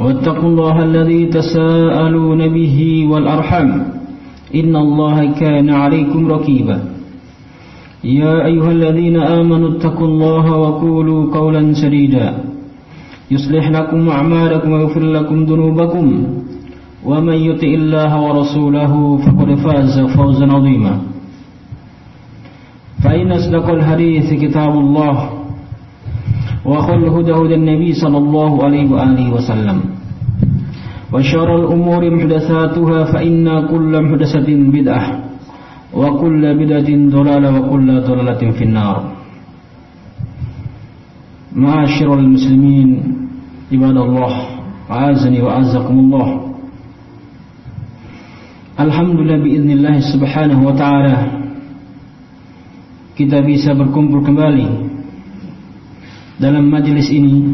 واتقوا الله الذي تساءلون به والأرحم إن الله كان عليكم ركيبا. يا أيها الذين آمنوا اتقوا الله وقولوا قولا سديدا. يصلح لكم أعمالكم ويغفر لكم ذنوبكم. ومن يطع الله ورسوله فقد فاز فوزا عظيما. فإن أصدق الحديث كتاب الله. وخير الهدى هدى النبي صلى الله عليه وآله وسلم. وشر الأمور محدثاتها فإن كل محدثة بدعة وكل بدعة ضلالة وكل ضلالة في النار. معاشر المسلمين عباد الله أعزني وأعزكم الله. Alhamdulillah biiznillah subhanahu wa ta'ala Kita bisa berkumpul kembali Dalam majlis ini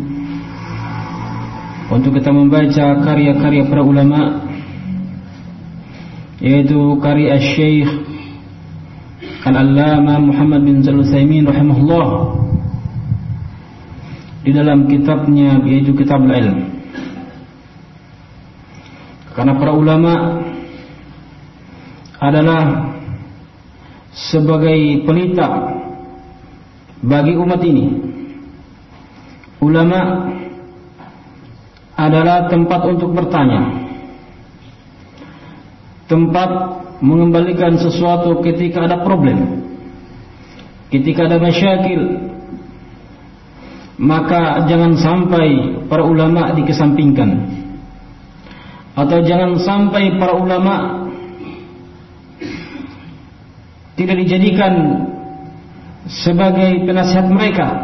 Untuk kita membaca karya-karya para ulama Yaitu karya Syekh Al-Allama Muhammad bin Zalul Thaymin rahimahullah Di dalam kitabnya yaitu kitab al-ilm Karena para ulama adalah sebagai pelita bagi umat ini. Ulama adalah tempat untuk bertanya. Tempat mengembalikan sesuatu ketika ada problem. Ketika ada masyakil. Maka jangan sampai para ulama dikesampingkan. Atau jangan sampai para ulama tidak dijadikan sebagai penasihat mereka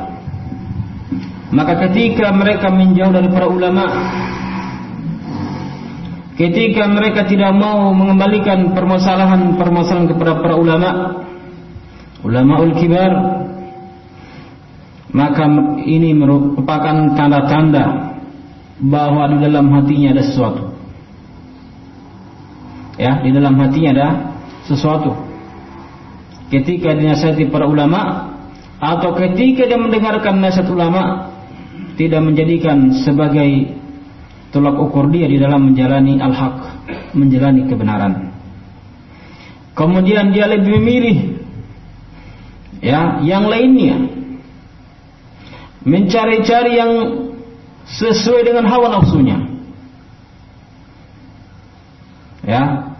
maka ketika mereka menjauh dari para ulama ketika mereka tidak mau mengembalikan permasalahan-permasalahan kepada para ulama ulamaul kibar maka ini merupakan tanda-tanda bahwa di dalam hatinya ada sesuatu. Ya di dalam hatinya ada sesuatu. Ketika dinasihati para ulama atau ketika dia mendengarkan nasihat ulama tidak menjadikan sebagai tolak ukur dia di dalam menjalani al-haq, menjalani kebenaran. Kemudian dia lebih memilih ya yang lainnya mencari-cari yang sesuai dengan hawa nafsunya. Ya,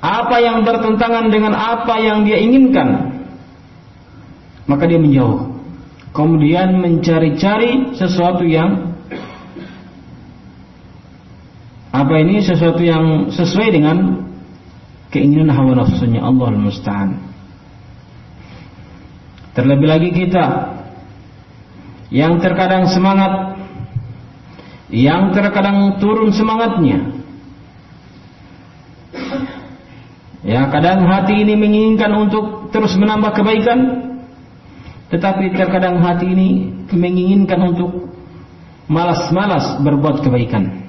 apa yang bertentangan dengan apa yang dia inginkan maka dia menjauh kemudian mencari-cari sesuatu yang apa ini? Sesuatu yang sesuai dengan keinginan hawa nafsunya. Allah al-musta'an terlebih lagi kita yang terkadang semangat yang terkadang turun semangatnya. Ya, kadang hati ini menginginkan untuk terus menambah kebaikan, tetapi terkadang hati ini menginginkan untuk malas-malas berbuat kebaikan.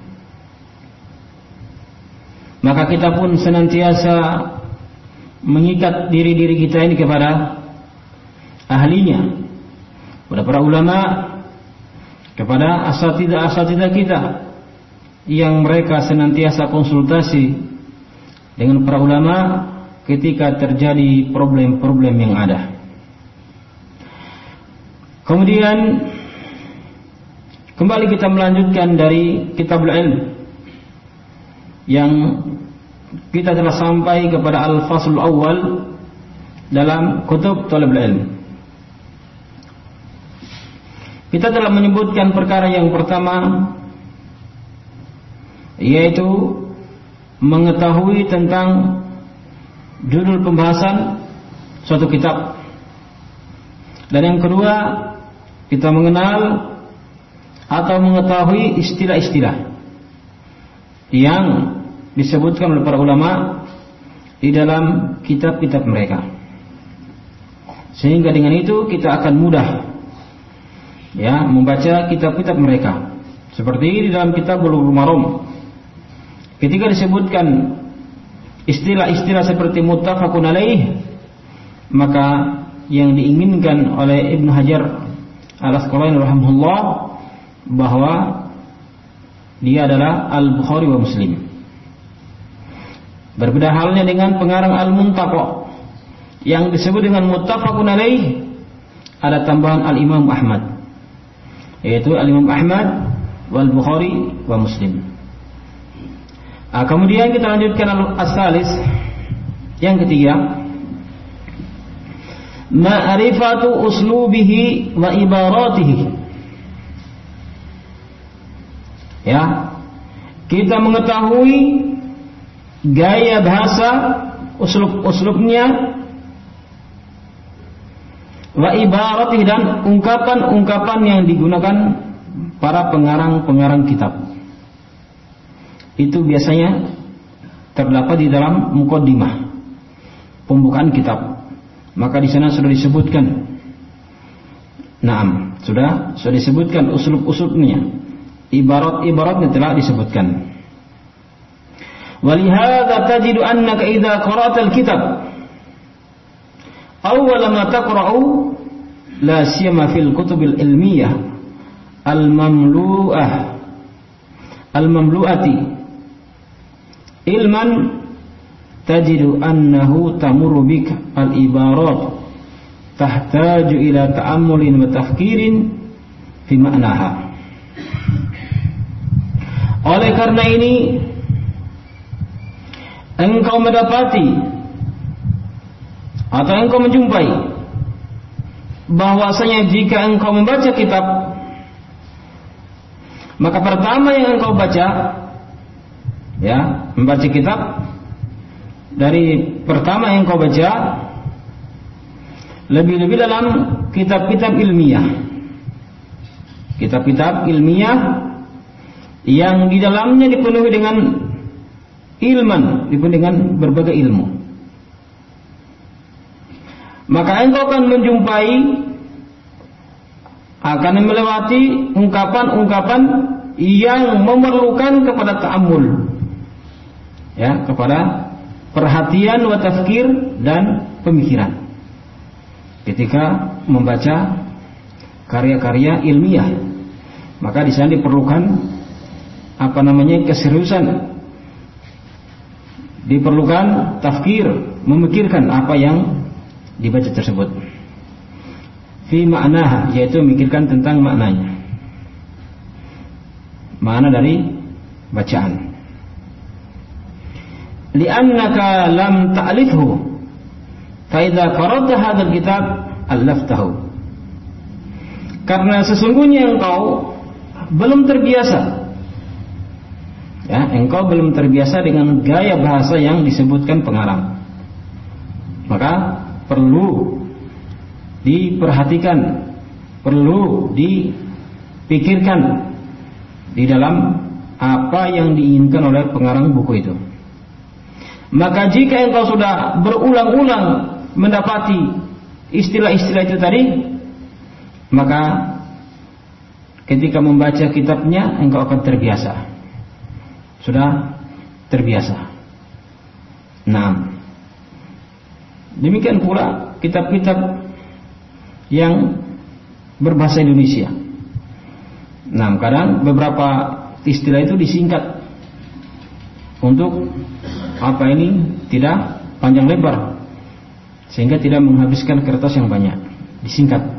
Maka kita pun senantiasa mengikat diri-diri kita ini kepada ahlinya, kepada para ulama, kepada asatidah-asatidah kita yang mereka senantiasa konsultasi dengan para ulama ketika terjadi problem-problem yang ada. Kemudian Kembali kita melanjutkan dari kitab ilm yang kita telah sampai kepada al-fasl awal dalam kutub talab ilm. Kita telah menyebutkan perkara yang pertama yaitu mengetahui tentang judul pembahasan suatu kitab. Dan yang kedua, kita mengenal atau mengetahui istilah-istilah yang disebutkan oleh para ulama di dalam kitab-kitab mereka. Sehingga dengan itu kita akan mudah ya membaca kitab-kitab mereka. Seperti di dalam kitab Bulughul Maram. Ketika disebutkan istilah-istilah seperti muttafaqun alaih maka yang diinginkan oleh Ibnu Hajar Al-Asqalani rahimahullah bahwa dia adalah Al-Bukhari wa Muslim. Berbeda halnya dengan pengarang Al-Muntaqa yang disebut dengan muttafaqun alaih ada tambahan Al-Imam Ahmad yaitu Al-Imam Ahmad wal Bukhari wa Muslim. Nah, kemudian kita lanjutkan al-asalis yang ketiga ma'rifatu uslubihi wa ibaratihi Ya. Kita mengetahui gaya bahasa, uslub-uslubnya wa ibaratih dan ungkapan-ungkapan yang digunakan para pengarang-pengarang kitab. Itu biasanya terdapat di dalam mukaddimah pembukaan kitab. Maka di sana sudah disebutkan. Naam, sudah sudah disebutkan uslub-uslubnya. Ibarat-ibaratnya telah disebutkan. Walihada tajidu annaka idza qara'ta al-kitab. Awwal ma taqra'u la siyama fil kutub al-ilmiyah al-mamlu'ah. Al-mamlu'ati. Ilman tajidu annahu tamurru bik al-ibarat tahtaju ila ta'ammulin wa tafkirin fi ma'naha. Oleh karena ini engkau mendapati atau engkau menjumpai bahwasanya jika engkau membaca kitab maka pertama yang engkau baca ya membaca kitab dari pertama yang engkau baca lebih-lebih dalam kitab-kitab ilmiah kitab-kitab ilmiah yang di dalamnya dipenuhi dengan ilman, dipenuhi dengan berbagai ilmu. Maka engkau akan menjumpai akan melewati ungkapan-ungkapan yang memerlukan kepada ta'amul. Ya, kepada perhatian wa dan pemikiran. Ketika membaca karya-karya ilmiah, maka di sana diperlukan apa namanya keseriusan. Diperlukan tafkir memikirkan apa yang dibaca tersebut. Fi makna yaitu memikirkan tentang maknanya. Makna dari bacaan li'annaka lam ta'lifhu fa idza qara'ta hadzal kitab allaftahu karena sesungguhnya engkau belum terbiasa. Ya engkau belum terbiasa dengan gaya bahasa yang disebutkan pengarang. Maka perlu diperhatikan perlu dipikirkan di dalam apa yang diinginkan oleh pengarang buku itu maka jika engkau sudah berulang-ulang mendapati istilah-istilah itu tadi maka ketika membaca kitabnya engkau akan terbiasa sudah terbiasa. Nah, demikian pula kitab-kitab yang berbahasa Indonesia. Nah, kadang beberapa istilah itu disingkat untuk apa ini tidak panjang lebar sehingga tidak menghabiskan kertas yang banyak disingkat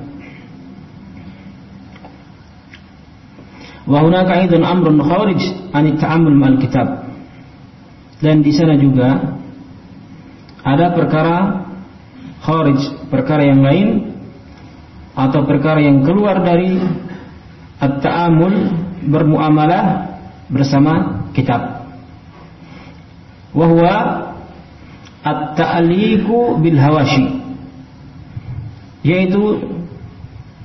Wa hunaka aidan amrun kharij an ta'ammul kitab. Dan di sana juga ada perkara kharij, perkara yang lain atau perkara yang keluar dari at-ta'amul bermuamalah bersama kitab. Wahwa at-ta'liqu bil hawashi yaitu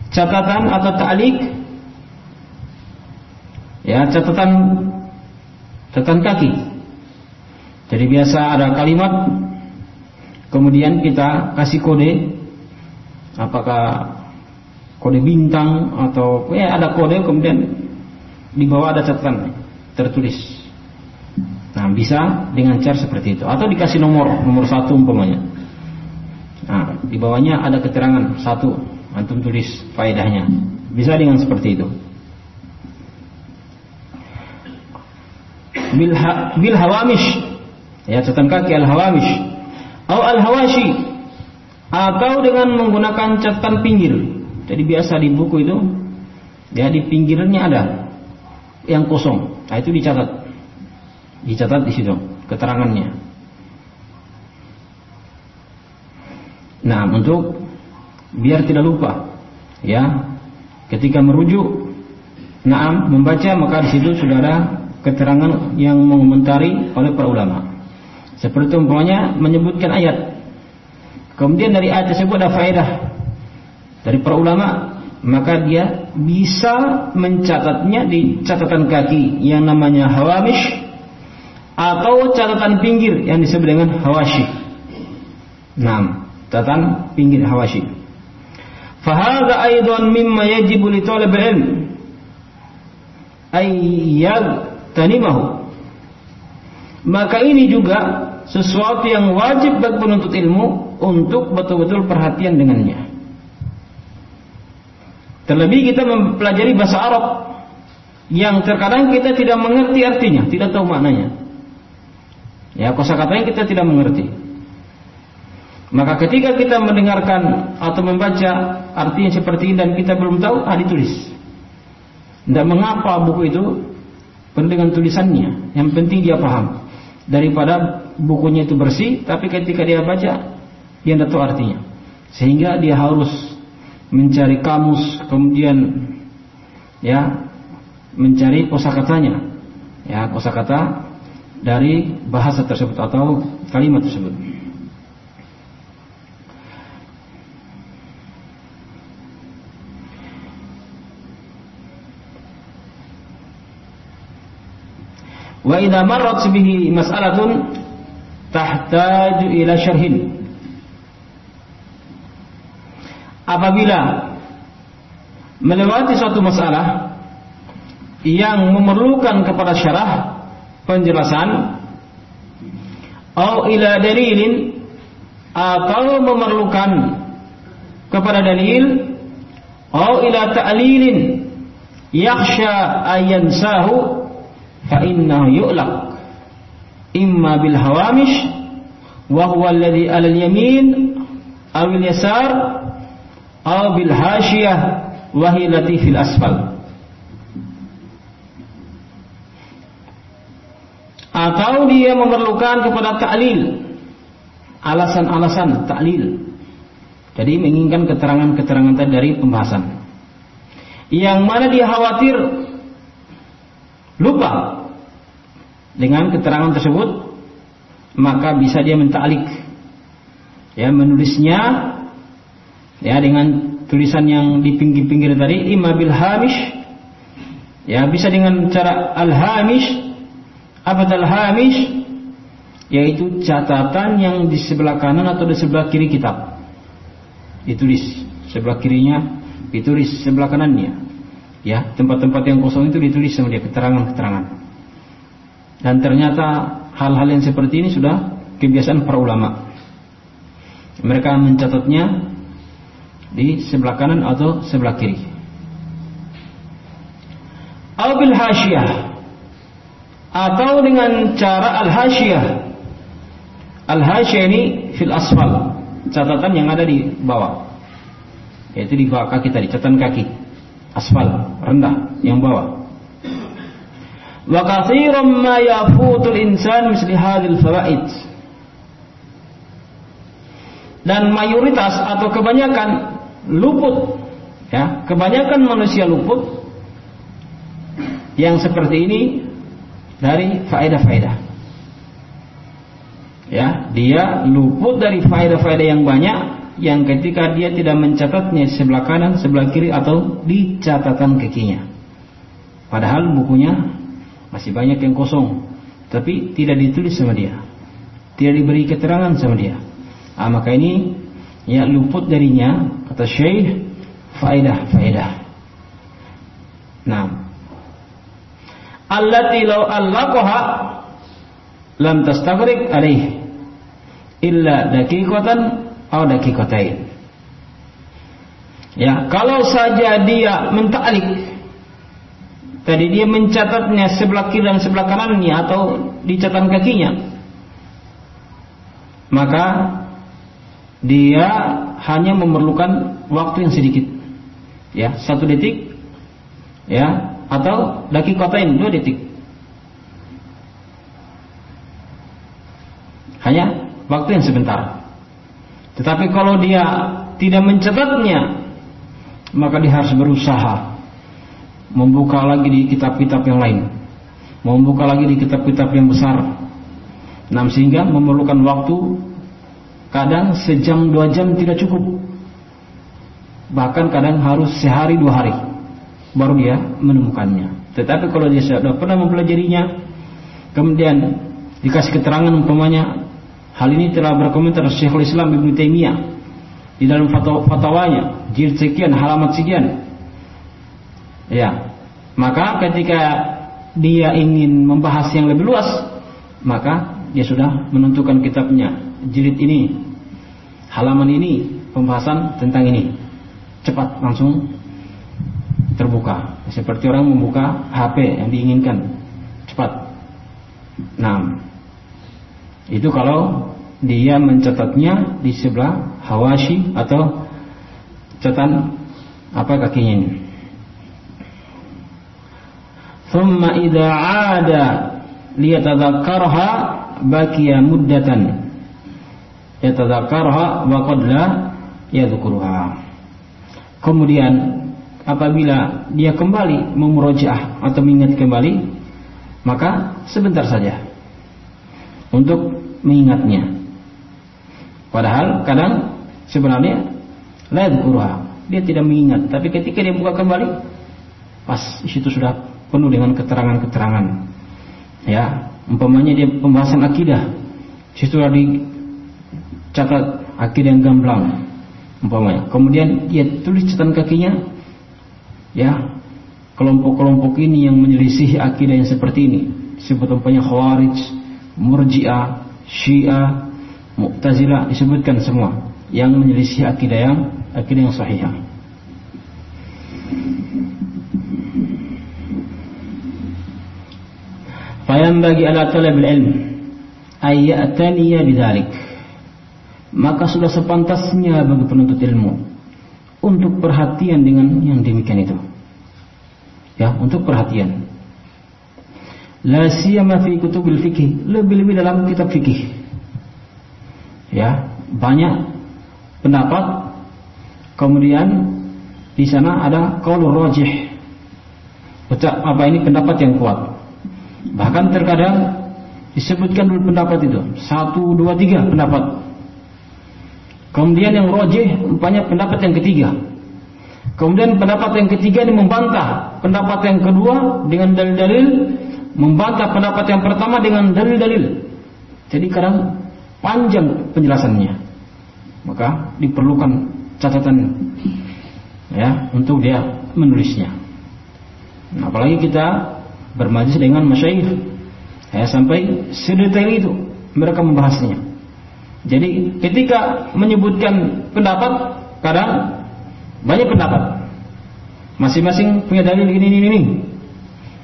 catatan atau ta'liq ya catatan catatan kaki. Jadi biasa ada kalimat kemudian kita kasih kode apakah kode bintang atau ya ada kode kemudian di bawah ada catatan tertulis. Nah bisa dengan cara seperti itu. Atau dikasih nomor nomor satu umpamanya. Nah di bawahnya ada keterangan satu. Antum tulis faedahnya. Bisa dengan seperti itu. bil hawamish. Ya catatan kaki al hawamish. Atau al hawashi. Atau dengan menggunakan catatan pinggir. Jadi biasa di buku itu ya di pinggirnya ada yang kosong. Nah itu dicatat dicatat di situ keterangannya nah untuk biar tidak lupa ya ketika merujuk Naam membaca maka di situ sudah ada keterangan yang mengomentari oleh para ulama. Seperti umpamanya menyebutkan ayat. Kemudian dari ayat tersebut ada faedah dari para ulama, maka dia bisa mencatatnya di catatan kaki yang namanya hawamish atau catatan pinggir yang disebut dengan hawashi. Nah, catatan pinggir hawashi. Fahada aidan mimma yajibu li talib ilm ayyad tanimahu. Maka ini juga sesuatu yang wajib bagi penuntut ilmu untuk betul-betul perhatian dengannya. Terlebih kita mempelajari bahasa Arab yang terkadang kita tidak mengerti artinya, tidak tahu maknanya. Ya, kosakatanya kita tidak mengerti. Maka ketika kita mendengarkan atau membaca artinya seperti ini dan kita belum tahu, ah ditulis. Tidak mengapa buku itu dengan tulisannya. Yang penting dia paham. Daripada bukunya itu bersih, tapi ketika dia baca, dia tidak tahu artinya. Sehingga dia harus mencari kamus, kemudian ya mencari kosakatanya, ya kosakata dari bahasa tersebut atau kalimat tersebut. Wa idza marrat bihi mas'alatun tahtaju ila syarhin. Apabila melewati suatu masalah yang memerlukan kepada syarah penjelasan. Au ila dalilin atau memerlukan kepada dalil au ila ta'lilin yakhsha ayansahu fa inna yu'laq. Imma bil hawamish wa huwa alladhi ala al yamin aw al yasar aw bil hashiyah wa hiya latifil asfal. Atau dia memerlukan kepada ta'lil. Alasan-alasan ta'lil. Jadi menginginkan keterangan-keterangan tadi dari pembahasan. Yang mana dia khawatir lupa dengan keterangan tersebut maka bisa dia mentalik ya menulisnya ya dengan tulisan yang di pinggir-pinggir tadi imma bil hamish. Ya bisa dengan cara al hamish apa al hamish yaitu catatan yang di sebelah kanan atau di sebelah kiri kitab ditulis sebelah kirinya ditulis sebelah kanannya Ya, tempat-tempat yang kosong itu ditulis sama dia keterangan-keterangan. Dan ternyata hal-hal yang seperti ini sudah kebiasaan para ulama. Mereka mencatatnya di sebelah kanan atau sebelah kiri. Abil hasyah atau dengan cara al hasyah. Al hasyah ini fil asfal, catatan yang ada di bawah. Yaitu di bawah kaki tadi, catatan kaki aspal rendah yang bawah Wa katsiran ma yafutul insan misli hadhil fawaid. Dan mayoritas atau kebanyakan luput ya, kebanyakan manusia luput yang seperti ini dari faedah-faedah. Ya, dia luput dari faedah-faedah yang banyak yang ketika dia tidak mencatatnya sebelah kanan, sebelah kiri atau di catatan kakinya. Padahal bukunya masih banyak yang kosong, tapi tidak ditulis sama dia. Tidak diberi keterangan sama dia. Ah, maka ini ya luput darinya kata Syekh faedah-faedah. Nah, allati law allaqaha lam tastaghriq alaih illa daqiqatan aw daqiqatain. Ya, kalau saja dia mentalik tadi dia mencatatnya sebelah kiri dan sebelah kanannya atau di catatan kakinya maka dia hanya memerlukan waktu yang sedikit ya satu detik ya atau daki kotain dua detik. Hanya waktu yang sebentar. Tetapi kalau dia tidak mencatatnya maka dia harus berusaha membuka lagi di kitab-kitab yang lain. Membuka lagi di kitab-kitab yang besar. Nah sehingga memerlukan waktu kadang sejam dua jam tidak cukup. Bahkan kadang harus sehari dua hari baru dia menemukannya. Tetapi kalau dia sudah pernah mempelajarinya, kemudian dikasih keterangan umpamanya hal ini telah berkomentar Syekhul Islam Ibnu Taimiyah di dalam fatwanya jilid sekian halamat sekian. Ya, maka ketika dia ingin membahas yang lebih luas, maka dia sudah menentukan kitabnya jilid ini, halaman ini, pembahasan tentang ini cepat langsung terbuka. Seperti orang membuka HP yang diinginkan. Cepat. Nah itu kalau dia mencatatnya di sebelah hawashi atau catatan apa kakinya ini. Thumma idza ada liyatadhakkarha baqiya muddatan. Yatadhakkarha wa qad la kemudian apabila dia kembali memurojaah atau mengingat kembali maka sebentar saja untuk mengingatnya. Padahal kadang sebenarnya lain kurang dia tidak mengingat. Tapi ketika dia buka kembali pas situ sudah penuh dengan keterangan-keterangan. Ya umpamanya dia pembahasan akidah. Situ sudah dicatat akidah yang gamblang. Umpamanya. Kemudian dia tulis catatan kakinya, ya. Kelompok-kelompok ini yang menyelisih akidah yang seperti ini, disebut umpamanya Khawarij, Murji'ah, Syiah, Mu'tazilah disebutkan semua yang menyelisih akidah yang akidah yang sahih. bagi ala talab ilm ay ya'taniya bidzalik. Maka sudah sepantasnya bagi penuntut ilmu untuk perhatian dengan yang demikian itu. Ya, untuk perhatian. La siyama fi kutubil fikih, lebih-lebih dalam kitab fikih. Ya, banyak pendapat kemudian di sana ada qaulur rajih. Apa ini pendapat yang kuat. Bahkan terkadang disebutkan dulu pendapat itu. Satu, dua, tiga pendapat Kemudian yang rojih banyak pendapat yang ketiga. Kemudian pendapat yang ketiga ini membantah pendapat yang kedua dengan dalil-dalil, membantah pendapat yang pertama dengan dalil-dalil. Jadi kadang panjang penjelasannya. Maka diperlukan catatan ya untuk dia menulisnya. Nah, apalagi kita bermajlis dengan masyayikh ya sampai sedetail itu mereka membahasnya. Jadi ketika menyebutkan pendapat kadang banyak pendapat. Masing-masing punya dalil ini ini ini.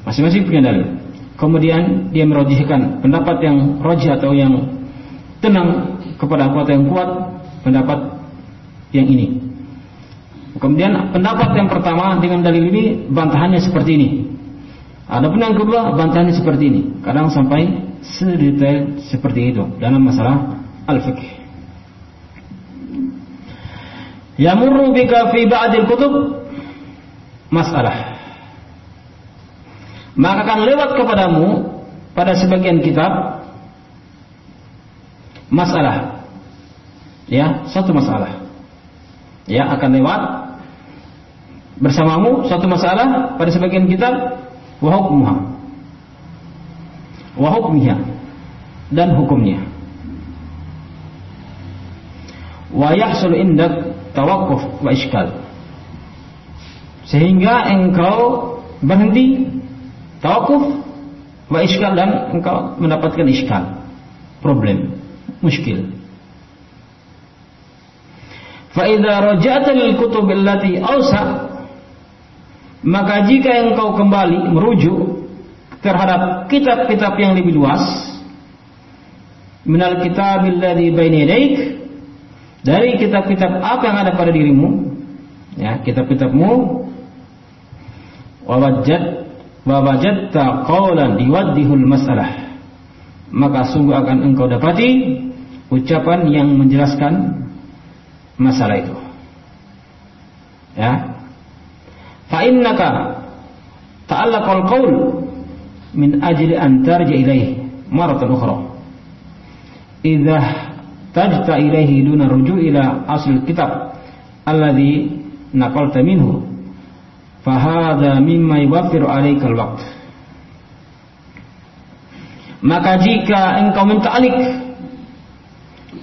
Masing-masing punya dalil. Kemudian dia merojihkan pendapat yang rojih atau yang tenang kepada kuat yang kuat pendapat yang ini. Kemudian pendapat yang pertama dengan dalil ini bantahannya seperti ini. Adapun yang kedua bantahannya seperti ini, kadang sampai sedetail seperti itu dalam masalah al-fiqh. Yamurru bika fi ba'dil kutub masalah. Maka akan lewat kepadamu pada sebagian kitab masalah. Ya, satu masalah. Ya, akan lewat bersamamu satu masalah pada sebagian kitab wa hukmuha. Wa hukmiha dan hukumnya. Wa yahsul indak tawakuf wa iskal. Sehingga engkau berhenti tawakuf wa iskal dan engkau mendapatkan iskal. Problem, muskil. Fa idza raja'ta lil kutub allati awsa maka jika engkau kembali merujuk terhadap kitab-kitab yang lebih luas minal kitabil ladzi baina dari kitab-kitab apa yang ada pada dirimu ya kitab-kitabmu wajad wajadta qawlan diwaddihul masalah maka sungguh akan engkau dapati ucapan yang menjelaskan masalah itu. Ya. Fa innaka ta'allaqal qaul min ajli an tarji ilaihi maratan ukhra. Idza tajta ilaihi duna ruju' ila asl kitab alladhi naqalta minhu. Fahadha mimma yuwaffiru alaika alwaqt. Maka jika engkau menta'alik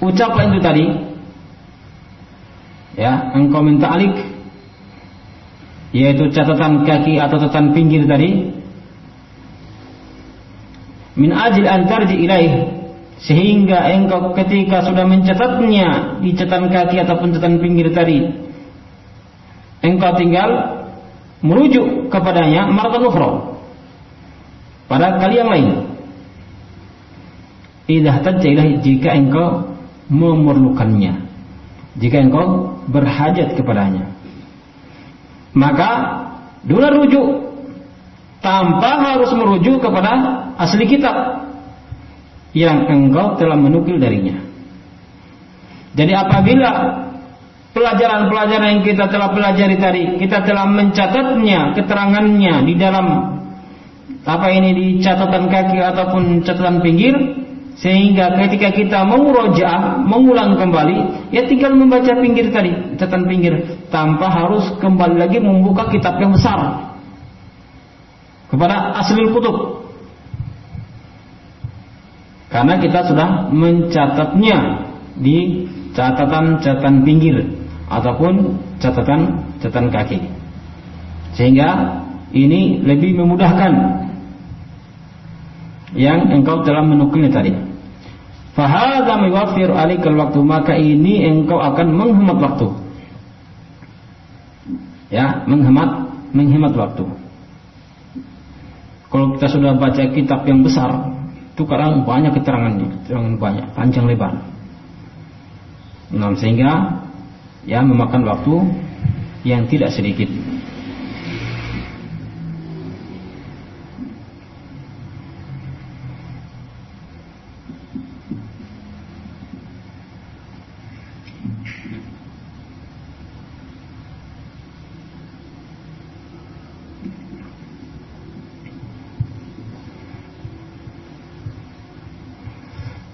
ucapan itu tadi. Ya engkau minta alik yaitu catatan kaki atau catatan pinggir tadi. Min ajil antarji ilaih sehingga engkau ketika sudah mencatatnya di catatan kaki ataupun catatan pinggir tadi engkau tinggal merujuk kepadanya maratan ukhra. Pada kali yang lain. Idah tajailah jika engkau memerlukannya. Jika engkau berhajat kepadanya. Maka dua rujuk tanpa harus merujuk kepada asli kitab yang engkau telah menukil darinya. Jadi apabila pelajaran-pelajaran yang kita telah pelajari tadi, kita telah mencatatnya, keterangannya di dalam apa ini di catatan kaki ataupun catatan pinggir, sehingga ketika kita menguroja, mengulang kembali, ya tinggal membaca pinggir tadi, catatan pinggir, tanpa harus kembali lagi membuka kitab yang besar kepada asli kutub. Karena kita sudah mencatatnya di catatan-catatan pinggir ataupun catatan-catatan kaki. Sehingga ini lebih memudahkan yang engkau telah menukilnya tadi. Fahadha miwafir alikal waktu maka ini engkau akan menghemat waktu. Ya, menghemat menghemat waktu. Kalau kita sudah baca kitab yang besar, itu kadang banyak keterangannya, keterangan banyak, panjang lebar. Nah, sehingga ya memakan waktu yang tidak sedikit.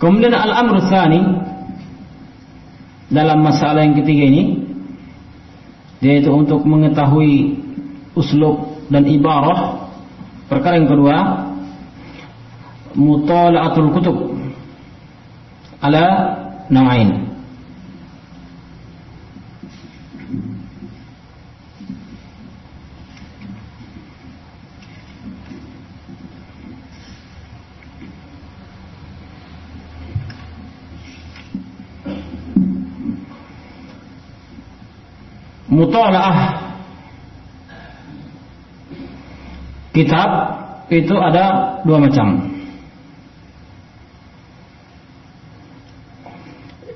Kemudian al-amr tsani dalam masalah yang ketiga ini yaitu untuk mengetahui uslub dan ibarah perkara yang kedua mutala'atul kutub ala nawain mutalaah kitab itu ada dua macam.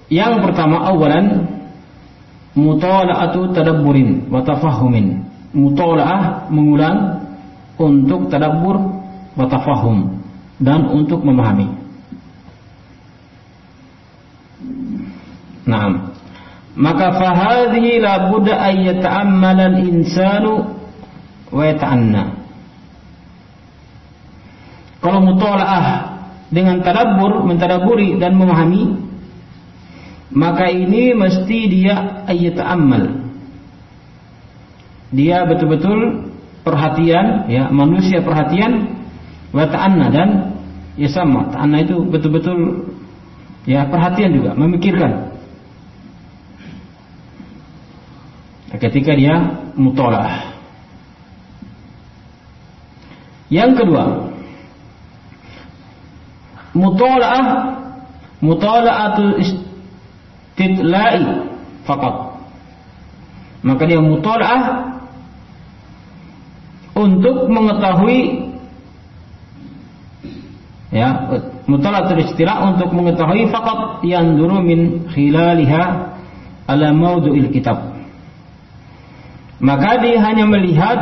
Yang pertama awalan mutalaatu tadabburin wa tafahumin. Mutalaah mengulang untuk tadabbur wa tafahum dan untuk memahami. Naam. Maka fahadhihi la budda ay yata'ammala al-insanu wa yata'anna. Kalau mutola'ah dengan tadabbur, mentadaburi dan memahami, maka ini mesti dia ayat amal. Dia betul-betul perhatian, ya manusia perhatian, wa ta'anna dan ya sama. Ta'anna itu betul-betul ya perhatian juga, memikirkan. Ketika dia mutolaah. Yang kedua, mutolaah mutolaatul istidla'i faqat. Maka dia mutolaah untuk mengetahui ya mutolaatul istila untuk mengetahui faqat yang dulu min khilaliha ala maudu'il kitab maka dia hanya melihat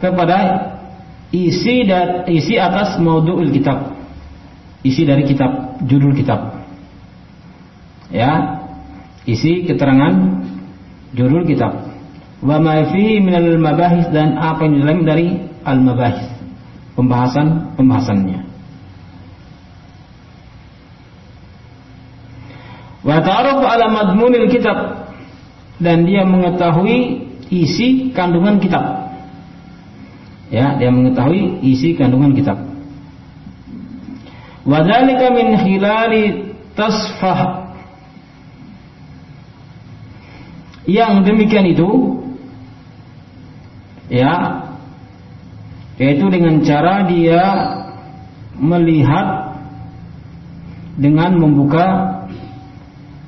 kepada isi dan isi atas maudhu'ul kitab. Isi dari kitab, judul kitab. Ya. Isi keterangan judul kitab. Wa ma fihi minal mabahis dan apa yang dalam dari al-mabahis. Pembahasan-pembahasannya. Wa ta'aruf ala madmunil kitab dan dia mengetahui isi kandungan kitab. Ya, dia mengetahui isi kandungan kitab. Wadzalika min khilali tasfah. Yang demikian itu ya yaitu dengan cara dia melihat dengan membuka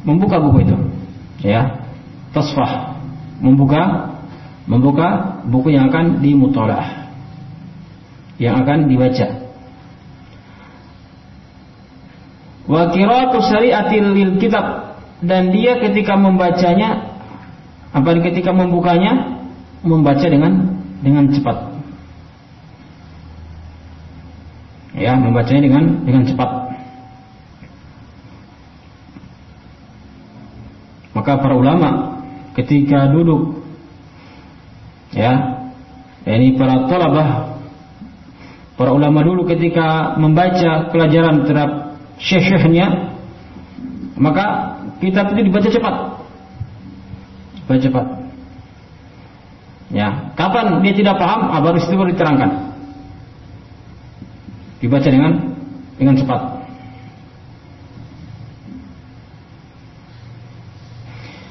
membuka buku itu ya tasfah membuka membuka buku yang akan dimutolaah yang akan dibaca. Wa qira'atu syari'atil lil kitab. Dan dia ketika membacanya apa ketika membukanya membaca dengan dengan cepat. Ya membacanya dengan dengan cepat. Maka para ulama ketika duduk ya. Ini para tolabah para ulama dulu ketika membaca pelajaran terhadap syekh-syekhnya maka kitab itu dibaca cepat. Baca cepat. Ya. Kapan dia tidak paham ah, baru itu baru diterangkan. Dibaca dengan dengan cepat.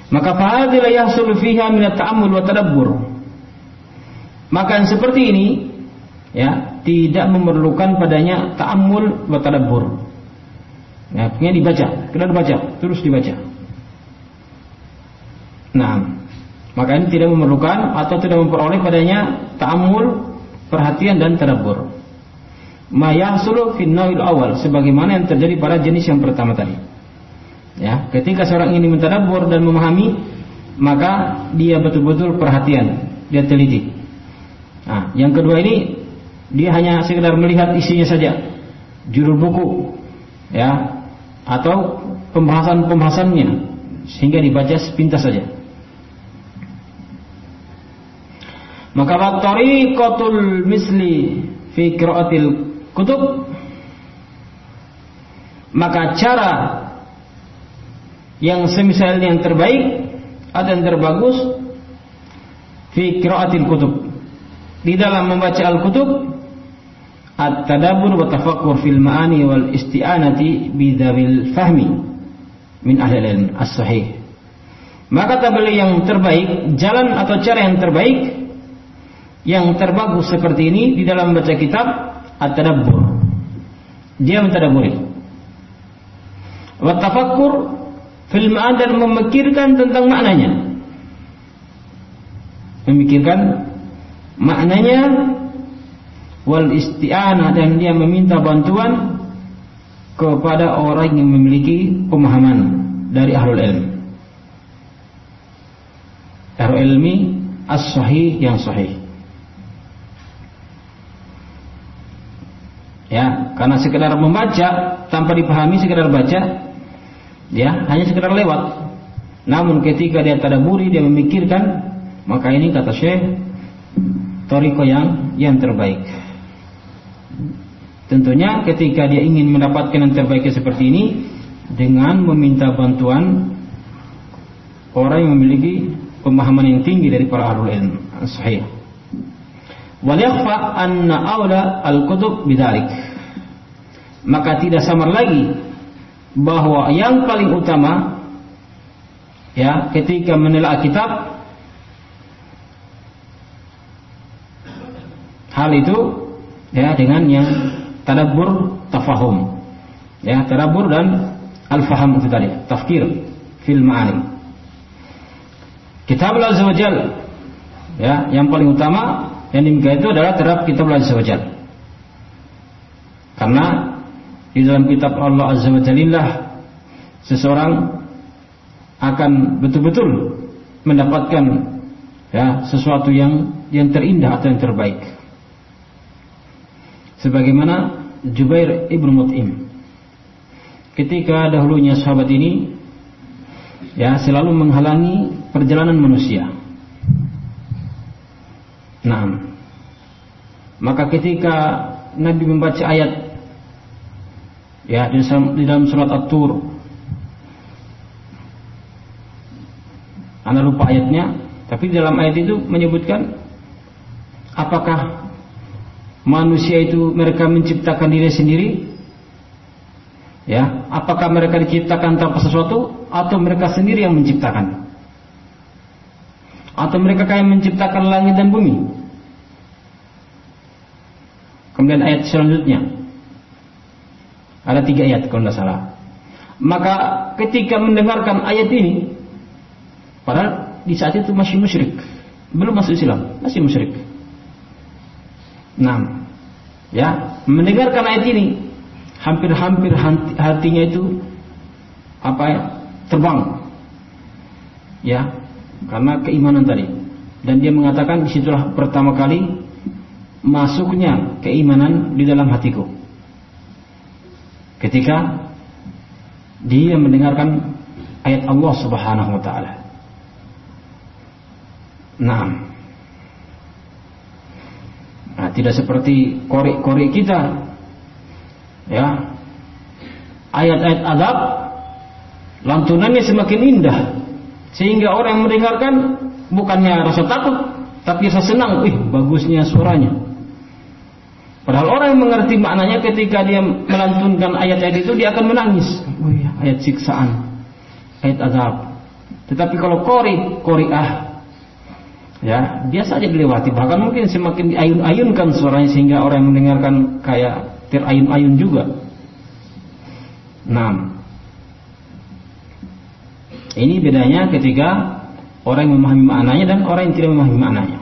Maka fahadilah yahsul fiha min at-ta'ammul wa tadabbur maka yang seperti ini ya tidak memerlukan padanya ta'ammul wa tadabbur. Ya, punya dibaca, kena dibaca, terus dibaca. Nah, maka ini tidak memerlukan atau tidak memperoleh padanya ta'ammul, perhatian dan tadabbur. Ma yahsulu fin awal sebagaimana yang terjadi pada jenis yang pertama tadi. Ya, ketika seorang ini mentadabbur dan memahami, maka dia betul-betul perhatian, dia teliti. Nah, yang kedua ini dia hanya sekedar melihat isinya saja, judul buku, ya, atau pembahasan-pembahasannya sehingga dibaca sepintas saja. Maka kotul misli fi kutub. Maka cara yang semisal yang terbaik atau yang terbagus fi kutub di dalam membaca Al-Kutub at-tadabbur wa tafakkur fil ma'ani wal isti'anati bidzawil fahmi min ahli ilm as-sahih. Maka tabeli yang terbaik, jalan atau cara yang terbaik yang terbagus seperti ini di dalam baca kitab at-tadabbur. Dia mentadaburi. Wa tafakkur fil ma'an dan memikirkan tentang maknanya. Memikirkan Maknanya wal isti'anah dan dia meminta bantuan kepada orang yang memiliki pemahaman dari ahlul ilm. Ahlul ilmi as-sahih yang sahih. Ya, karena sekedar membaca tanpa dipahami sekedar baca ya hanya sekedar lewat. Namun ketika dia tadaburi, dia memikirkan, maka ini kata Syekh toriko yang yang terbaik. Tentunya ketika dia ingin mendapatkan yang terbaik seperti ini dengan meminta bantuan orang yang memiliki pemahaman yang tinggi dari para ahli ilmu sahih. Wal yakhfa anna aula al-kutub bidzalik. Maka tidak samar lagi bahwa yang paling utama ya ketika menelaah kitab hal itu ya dengan yang tadabbur tafahum. Ya tadabbur dan al-faham itu tadi tafkir fil ma'ani. Kitab Azza ya yang paling utama yang demikian itu adalah terhadap kitab Azza karena di dalam kitab Allah Azza wa Jalla seseorang akan betul-betul mendapatkan ya sesuatu yang yang terindah atau yang terbaik. Sebagaimana Jubair ibnu Mut'im ketika dahulunya sahabat ini ya selalu menghalangi perjalanan manusia. Nah, maka ketika Nabi membaca ayat ya di dalam, surat At-Tur Anda lupa ayatnya tapi dalam ayat itu menyebutkan apakah manusia itu mereka menciptakan diri sendiri. Ya apakah mereka diciptakan tanpa sesuatu atau mereka sendiri yang menciptakan? Atau mereka kayak menciptakan langit dan bumi? Kemudian ayat selanjutnya. Ada tiga ayat kalau tidak salah. Maka ketika mendengarkan ayat ini, padahal di saat itu masih musyrik, belum masuk Islam, masih musyrik. Nah, ya mendengarkan ayat ini, hampir-hampir hatinya itu apa ya terbang, ya karena keimanan tadi. Dan dia mengatakan di situlah pertama kali masuknya keimanan di dalam hatiku ketika dia mendengarkan ayat Allah Subhanahu wa taala. Nah, nah tidak seperti korek-korek kita ya ayat-ayat adab lantunannya semakin indah sehingga orang yang mendengarkan bukannya rasa takut tapi rasa senang, wih bagusnya suaranya. Padahal orang yang mengerti maknanya ketika dia melantunkan ayat-ayat itu dia akan menangis. Oh iya, ayat siksaan, ayat azab. Tetapi kalau kori, kori ah, ya biasa aja dilewati. Bahkan mungkin semakin diayun-ayunkan suaranya sehingga orang yang mendengarkan kayak terayun-ayun juga. Nah, ini bedanya ketika orang yang memahami maknanya dan orang yang tidak memahami maknanya.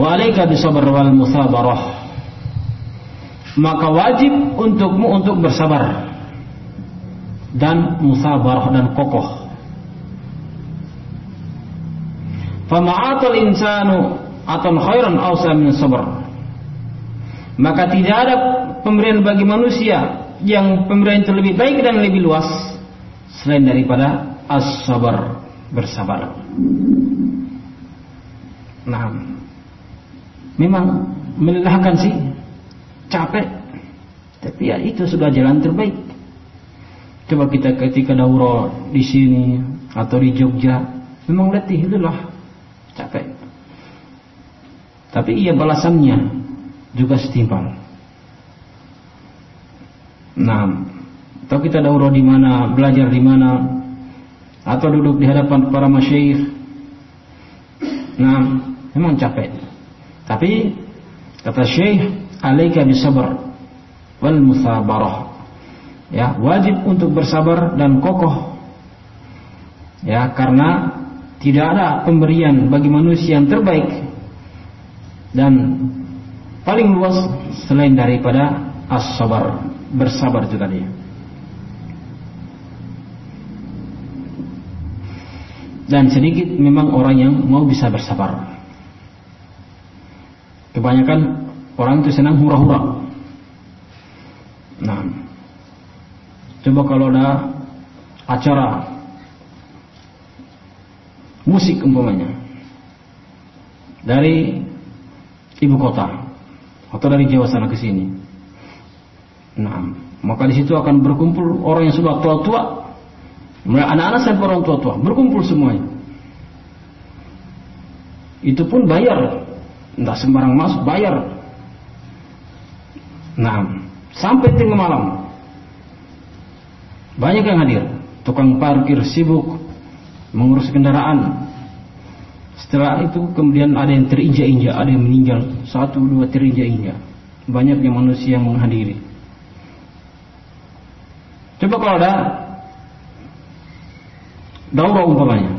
wa bisabr wal musabarah maka wajib untukmu untuk bersabar dan musabarah dan kokoh fama'atul insanu atau khairan awsa min sabr. Maka tidak ada pemberian bagi manusia yang pemberian itu lebih baik dan lebih luas selain daripada as-sabar bersabar. Nah, memang melelahkan sih. Capek. Tapi ya itu sudah jalan terbaik. Coba kita ketika dauro di sini atau di Jogja memang letih lelah capek tapi iya balasannya juga setimpal nah atau kita dauro di mana belajar di mana atau duduk di hadapan para masyayikh nah memang capek tapi kata Syekh, alaika bisabr wal musabarah. Ya, wajib untuk bersabar dan kokoh. Ya, karena tidak ada pemberian bagi manusia yang terbaik dan paling luas selain daripada as-sabar, bersabar itu tadi. Dan sedikit memang orang yang mau bisa bersabar. Kebanyakan orang itu senang hura-hura. Nah, coba kalau ada acara musik umpamanya. Dari ibu kota. Atau dari Jawa sana ke sini. Nah, maka di situ akan berkumpul orang yang sudah tua-tua, anak-anak sampai orang tua-tua, berkumpul semuanya. Itu pun bayar, entah sembarang masuk bayar. Nah, sampai tengah malam. Banyak yang hadir. Tukang parkir sibuk mengurus kendaraan. Setelah itu kemudian ada yang terinjak-injak, ada yang meninggal, satu dua terinjak-injak. Banyak yang manusia yang menghadiri. Coba kalau ada daurah umpamanya.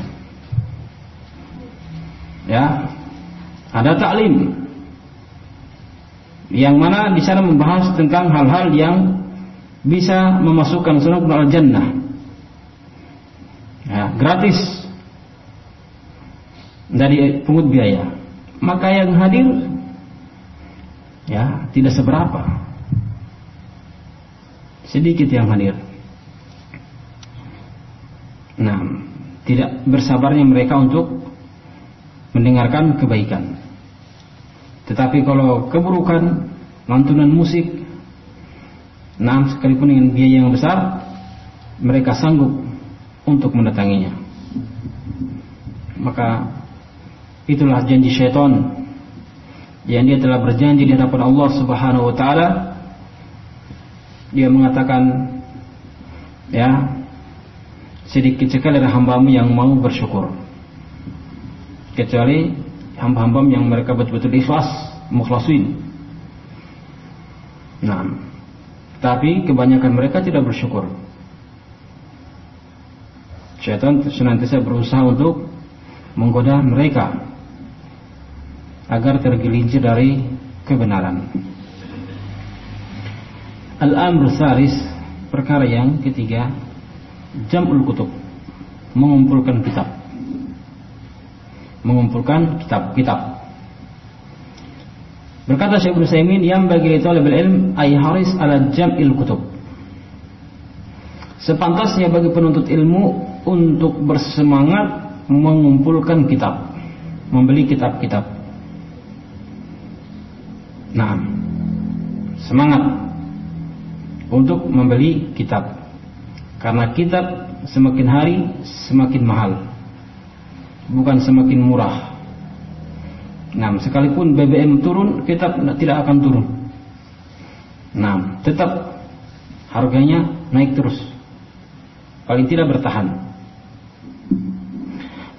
Ya. Ada taklim yang mana di sana membahas tentang hal-hal yang bisa memasukkan seorang ke jannah. Gratis dari pungut biaya. Maka yang hadir ya tidak seberapa. Sedikit yang hadir. Nah, tidak bersabarnya mereka untuk mendengarkan kebaikan. Tetapi kalau keburukan, lantunan musik, nah sekalipun dengan biaya yang besar, mereka sanggup untuk mendatanginya. Maka itulah janji syaitan yang dia telah berjanji di hadapan Allah Subhanahu wa taala. Dia mengatakan ya sedikit sekali dari hambamu yang mau bersyukur kecuali hamba-hamba yang mereka betul-betul ikhlas mukhlasin nah tapi kebanyakan mereka tidak bersyukur syaitan senantiasa berusaha untuk menggoda mereka agar tergelincir dari kebenaran. Al-amr saris perkara yang ketiga jam'ul kutub mengumpulkan kitab. Mengumpulkan kitab-kitab berkata Syekh Ibnu yang bagi talibul ilm ay haris ala jam'il kutub. Sepantasnya bagi penuntut ilmu untuk bersemangat mengumpulkan kitab membeli kitab-kitab nah semangat untuk membeli kitab karena kitab semakin hari semakin mahal. Bukan semakin murah. Nah, sekalipun BBM turun, kitab tidak akan turun. Nah, tetap harganya naik terus. Paling tidak bertahan.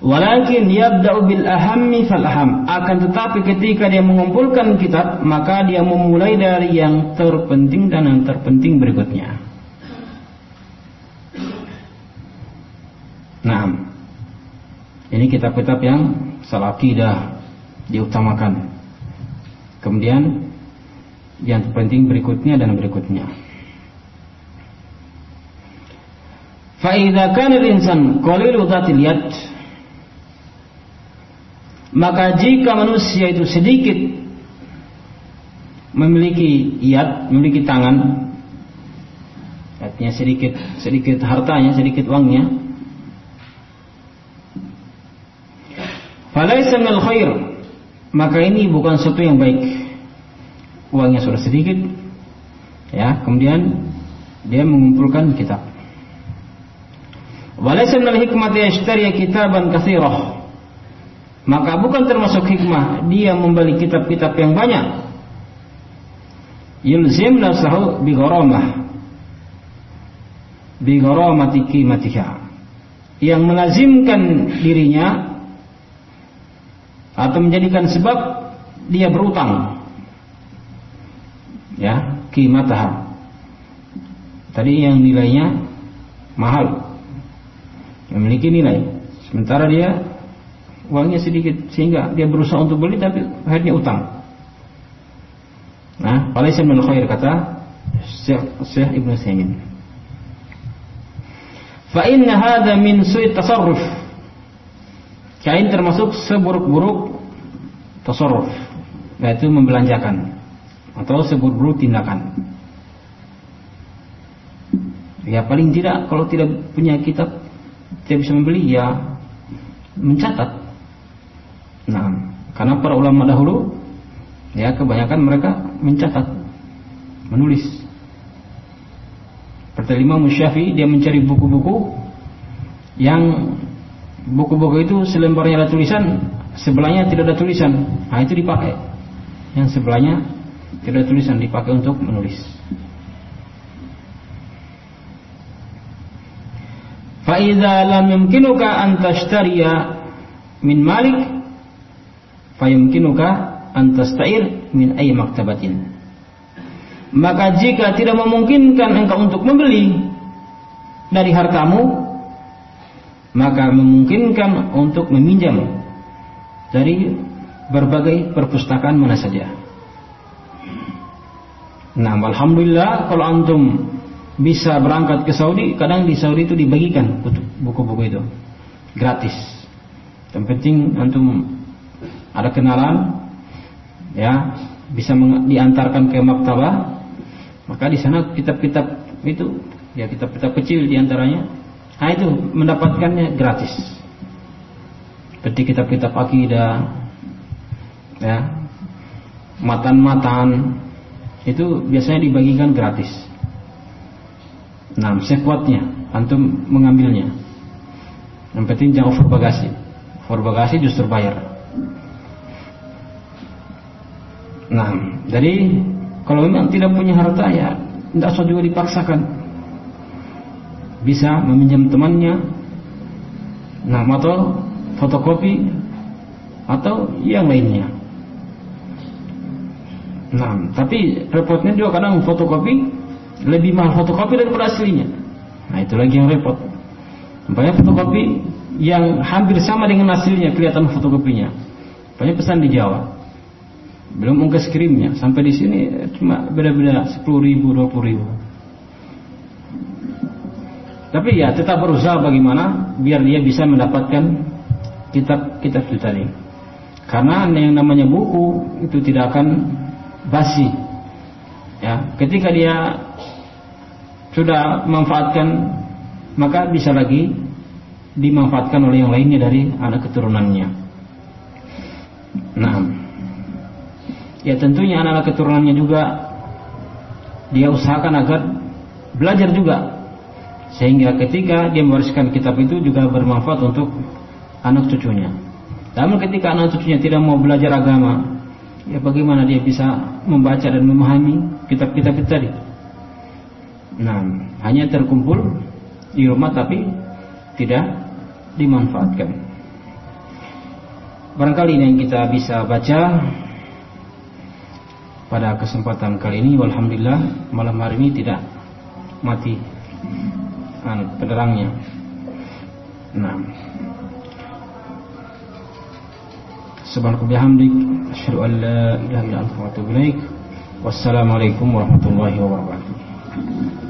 Walakin yabda'u bil ahammi fal aham. Akan tetapi ketika dia mengumpulkan kitab, maka dia memulai dari yang terpenting dan yang terpenting berikutnya. Nah, ini kitab-kitab yang salah akidah diutamakan. Kemudian yang penting berikutnya dan berikutnya. Fa'idha kana insan qalilu dhatil yad maka jika manusia itu sedikit memiliki yad, memiliki tangan artinya sedikit sedikit hartanya, sedikit uangnya Falaisa khair. Maka ini bukan sesuatu yang baik. Uangnya sudah sedikit. Ya, kemudian dia mengumpulkan kitab. Walaisa hikmati yashtari kitaban katsirah. Maka bukan termasuk hikmah dia membeli kitab-kitab yang banyak. Yulzim nafsahu bi gharamah. Bi gharamati qimatiha. Yang melazimkan dirinya atau menjadikan sebab dia berutang ya kimatah tadi yang nilainya mahal memiliki nilai sementara dia uangnya sedikit sehingga dia berusaha untuk beli tapi akhirnya utang nah paling min khair kata Syekh, Syekh Ibnu Saimin fa inna hadha min su'i tasarruf Kain termasuk seburuk-buruk tasarruf. yaitu membelanjakan atau sebut-sebut tindakan. Ya paling tidak kalau tidak punya kitab tidak bisa membeli ya mencatat. Karena para ulama dahulu ya kebanyakan mereka mencatat, menulis. Seperti Imam Syafi'i dia mencari buku-buku yang buku-buku itu selembarnya ada tulisan, sebelahnya tidak ada tulisan. Nah, itu dipakai. Yang sebelahnya tidak ada tulisan dipakai untuk menulis. Fa'idha lam yumkinuka an min malik fayumkinuka antastair min ay maktabatin. Maka jika tidak memungkinkan engkau untuk membeli dari hartamu, maka memungkinkan untuk meminjam dari berbagai perpustakaan mana saja. Nah, alhamdulillah kalau antum bisa berangkat ke Saudi, kadang di Saudi itu dibagikan buku-buku itu gratis. Yang penting antum ada kenalan, ya bisa diantarkan ke maktabah, maka di sana kitab-kitab itu ya kitab-kitab kecil di antaranya, nah itu mendapatkannya gratis. Seperti kitab-kitab akidah, ya matan-matan itu biasanya dibagikan gratis. Nah, sekuatnya antum mengambilnya. Yang penting jangan over bagasi. Over bagasi justru bayar. Nah, jadi kalau memang tidak punya harta ya tidak usah juga dipaksakan. Bisa meminjam temannya. Nah, atau fotokopi atau yang lainnya. Nah, tapi repotnya juga kadang fotokopi lebih mahal fotokopi daripada aslinya. Nah itu lagi yang repot. Banyak fotokopi yang hampir sama dengan aslinya kelihatan fotokopinya. Banyak pesan di Jawa. Belum ongkos kirimnya. Sampai di sini cuma beda-beda 10 ribu, 20 ribu. Tapi ya tetap berusaha bagaimana biar dia bisa mendapatkan kitab-kitab itu tadi. Karena yang namanya buku itu tidak akan basi. Ya, ketika dia sudah memanfaatkan maka bisa lagi dimanfaatkan oleh yang lainnya dari anak keturunannya. Nah, ya tentunya anak-anak keturunannya juga dia usahakan agar belajar juga sehingga ketika dia mewariskan kitab itu juga bermanfaat untuk anak cucunya. Namun ketika anak cucunya tidak mau belajar agama, ya bagaimana dia bisa membaca dan memahami kitab-kitab itu tadi? Nah, hanya terkumpul di rumah tapi tidak dimanfaatkan. Barangkali ini yang kita bisa baca pada kesempatan kali ini. Alhamdulillah malam hari ini tidak mati anu, penerangnya. Nah. Bihamdik an la ilaha illa anta wa atubu ilaik. Wassalamualaikum warahmatullahi wabarakatuh.